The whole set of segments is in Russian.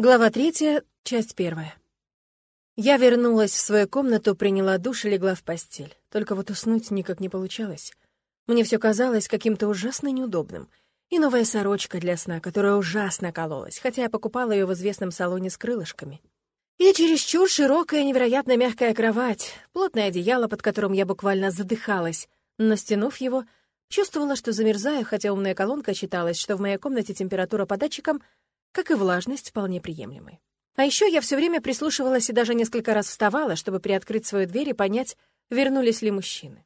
Глава третья, часть первая. Я вернулась в свою комнату, приняла душ и легла в постель. Только вот уснуть никак не получалось. Мне все казалось каким-то ужасно неудобным. И новая сорочка для сна, которая ужасно кололась, хотя я покупала ее в известном салоне с крылышками. И чересчур широкая, невероятно мягкая кровать, плотное одеяло, под которым я буквально задыхалась. Настянув его, чувствовала, что замерзаю, хотя умная колонка считалась, что в моей комнате температура по датчикам — как и влажность вполне приемлемой. А еще я все время прислушивалась и даже несколько раз вставала, чтобы приоткрыть свою дверь и понять, вернулись ли мужчины.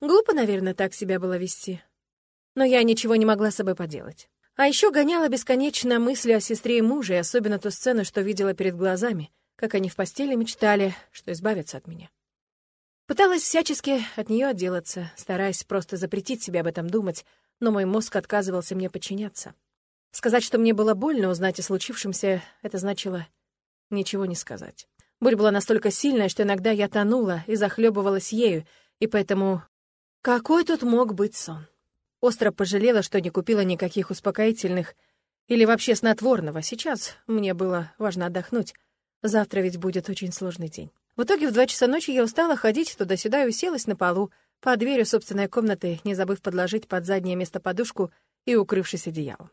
Глупо, наверное, так себя было вести. Но я ничего не могла с собой поделать. А еще гоняла бесконечно мысли о сестре и муже, и особенно ту сцену, что видела перед глазами, как они в постели мечтали, что избавятся от меня. Пыталась всячески от нее отделаться, стараясь просто запретить себе об этом думать, но мой мозг отказывался мне подчиняться. Сказать, что мне было больно узнать о случившемся, это значило ничего не сказать. Боль была настолько сильная, что иногда я тонула и захлебывалась ею, и поэтому... Какой тут мог быть сон? Остро пожалела, что не купила никаких успокоительных или вообще снотворного. Сейчас мне было важно отдохнуть. Завтра ведь будет очень сложный день. В итоге в два часа ночи я устала ходить туда-сюда и уселась на полу, под дверью собственной комнаты, не забыв подложить под заднее место подушку и укрывшись одеялом.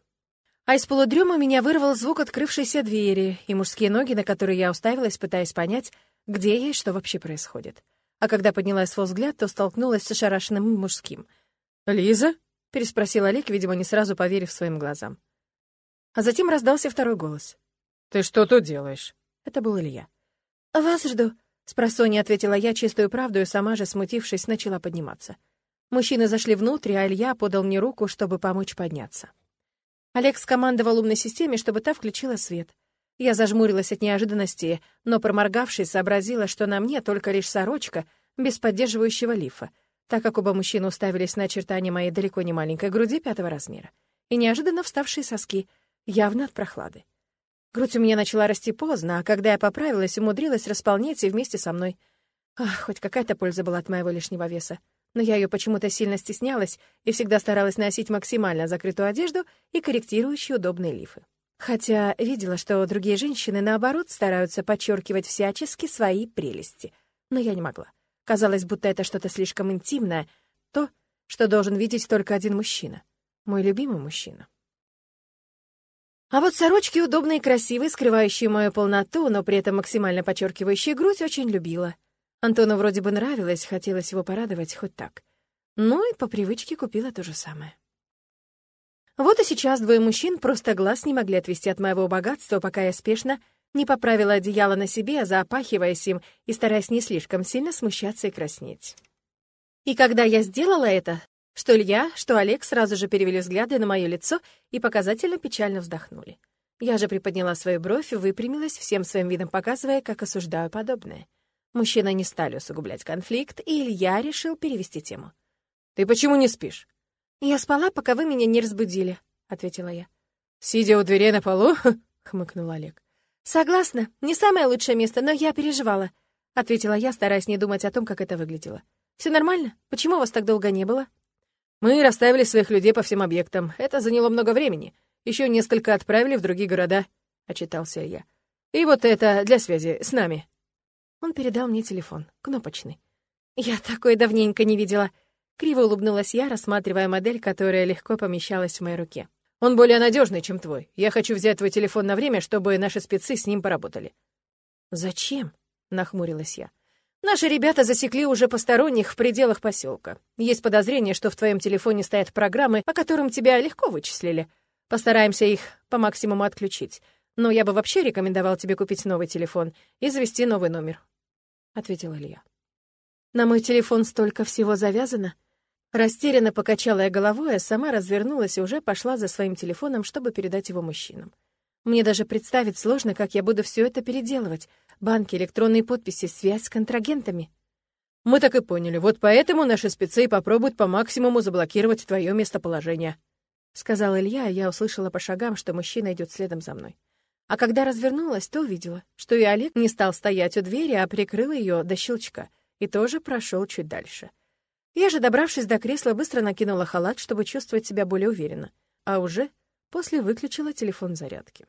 А из полудрема меня вырвал звук открывшейся двери и мужские ноги, на которые я уставилась, пытаясь понять, где я и что вообще происходит. А когда подняла свой взгляд, то столкнулась с ошарашенным мужским. «Лиза?» — переспросил Олег, видимо, не сразу поверив своим глазам. А затем раздался второй голос. «Ты что тут делаешь?» Это был Илья. «Вас жду», — спросонья ответила я чистую правду и сама же, смутившись, начала подниматься. Мужчины зашли внутрь, а Илья подал мне руку, чтобы помочь подняться. Олег скомандовал умной системе, чтобы та включила свет. Я зажмурилась от неожиданности, но, проморгавшись, сообразила, что на мне только лишь сорочка, без поддерживающего лифа, так как оба мужчины уставились на очертания моей далеко не маленькой груди пятого размера и неожиданно вставшие соски, явно от прохлады. Грудь у меня начала расти поздно, а когда я поправилась, умудрилась располнеть и вместе со мной. Ах, хоть какая-то польза была от моего лишнего веса но я ее почему-то сильно стеснялась и всегда старалась носить максимально закрытую одежду и корректирующие удобные лифы. Хотя видела, что другие женщины, наоборот, стараются подчеркивать всячески свои прелести. Но я не могла. Казалось, будто это что-то слишком интимное, то, что должен видеть только один мужчина. Мой любимый мужчина. А вот сорочки удобные и красивые, скрывающие мою полноту, но при этом максимально подчеркивающие грудь, очень любила — Антону вроде бы нравилось, хотелось его порадовать хоть так. Ну и по привычке купила то же самое. Вот и сейчас двое мужчин просто глаз не могли отвести от моего богатства, пока я спешно не поправила одеяло на себе, запахиваясь им и стараясь не слишком сильно смущаться и краснеть. И когда я сделала это, что Илья, что Олег сразу же перевели взгляды на мое лицо и показательно печально вздохнули. Я же приподняла свою бровь и выпрямилась, всем своим видом показывая, как осуждаю подобное. Мужчины не стали усугублять конфликт, и Илья решил перевести тему. «Ты почему не спишь?» «Я спала, пока вы меня не разбудили», — ответила я. «Сидя у дверей на полу?» — хмыкнул Олег. «Согласна, не самое лучшее место, но я переживала», — ответила я, стараясь не думать о том, как это выглядело. «Все нормально? Почему вас так долго не было?» «Мы расставили своих людей по всем объектам. Это заняло много времени. Еще несколько отправили в другие города», — отчитался Илья. «И вот это для связи с нами». Он передал мне телефон, кнопочный. «Я такой давненько не видела». Криво улыбнулась я, рассматривая модель, которая легко помещалась в моей руке. «Он более надежный, чем твой. Я хочу взять твой телефон на время, чтобы наши спецы с ним поработали». «Зачем?» — нахмурилась я. «Наши ребята засекли уже посторонних в пределах поселка. Есть подозрение, что в твоем телефоне стоят программы, по которым тебя легко вычислили. Постараемся их по максимуму отключить. Но я бы вообще рекомендовал тебе купить новый телефон и завести новый номер», — ответил Илья. «На мой телефон столько всего завязано». Растерянно покачала я головой, а сама развернулась и уже пошла за своим телефоном, чтобы передать его мужчинам. Мне даже представить сложно, как я буду все это переделывать. Банки, электронные подписи, связь с контрагентами. Мы так и поняли. Вот поэтому наши спецы попробуют по максимуму заблокировать твое местоположение, — сказал Илья, а я услышала по шагам, что мужчина идет следом за мной. А когда развернулась, то увидела, что и Олег не стал стоять у двери, а прикрыл ее до щелчка и тоже прошел чуть дальше. Я же, добравшись до кресла, быстро накинула халат, чтобы чувствовать себя более уверенно, а уже после выключила телефон зарядки.